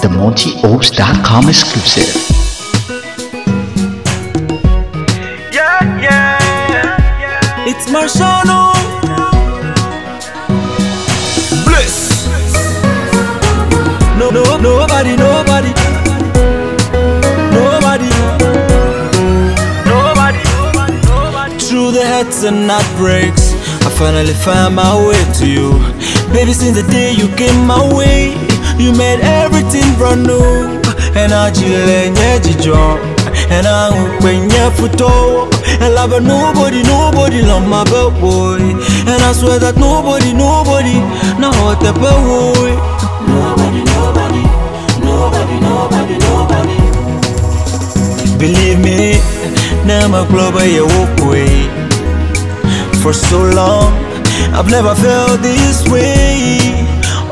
The MontyOaks.com exclusive. Yeah, yeah. It's Marciano. Bliss. No, no, nobody, nobody, Hurts and heartbreaks, I finally found my way to you. Baby, since the day you came my way, you made everything brand new. And I jijo, and I when you photo, and I love nobody, nobody love my bad boy. And I swear that nobody, nobody, now what the boy. Nobody, nobody, nobody, nobody, nobody. Believe me, now my club you walk away. For so long, I've never felt this way.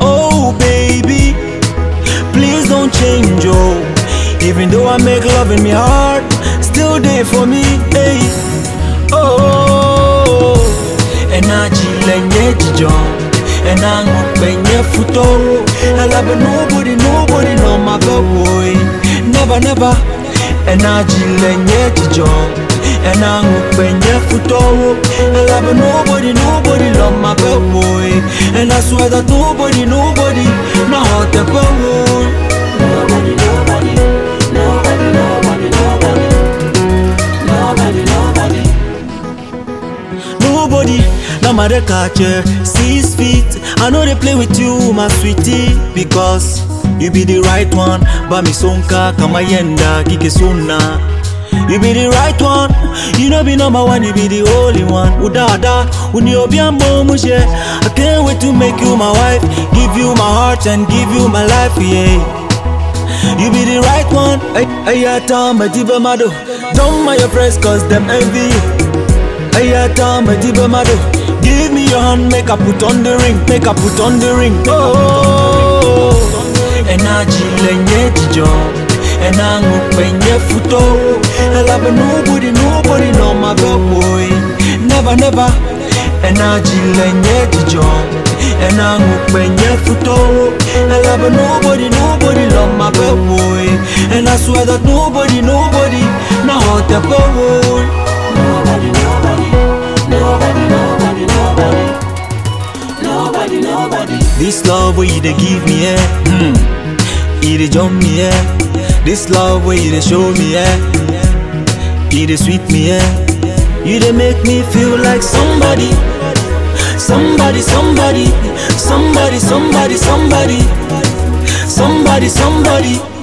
Oh, baby, please don't change, oh. Even though I make love in me heart, still there for me, hey. Oh, chill John. And I'm penye futo. I love nobody, nobody, no my bad boy. Never, never. And I chill John. And. I nobody, nobody, love my bad boy. Eh. And I swear that nobody, nobody, no hot the boy. Nobody, nobody, nobody, nobody, nobody, nobody, nobody. Nobody, now my catcher, six feet. I know they play with you, my sweetie, because you be the right one. Bami sonka, kama yenda, kike suna. You be the right one, you know be number one, you be the only one. Udada, uni obiambo mushe. I can't wait to make you my wife, give you my heart and give you my life, yeah. You be the right one. Ay, ayata madiba mado. Don't mind your friends cause them envy you. Ayata madiba mado. Give me your hand, make I put on the ring, make I put on the ring. Oh, energy lenye jijo. And I'm penye futo. I love nobody, nobody, no my boy. Never, never. Energy lenye jijo. And I'm penye futo. I love nobody, nobody, love my boy. And I swear that nobody, nobody, now hot boy. Nobody, nobody, nobody, nobody, nobody, nobody. This love you they give me? Hmm. You they jump me, eh? This love where you they show me, eh? You they sweet me, eh? You they make me feel like somebody. Somebody, somebody, somebody, somebody, somebody, somebody, somebody.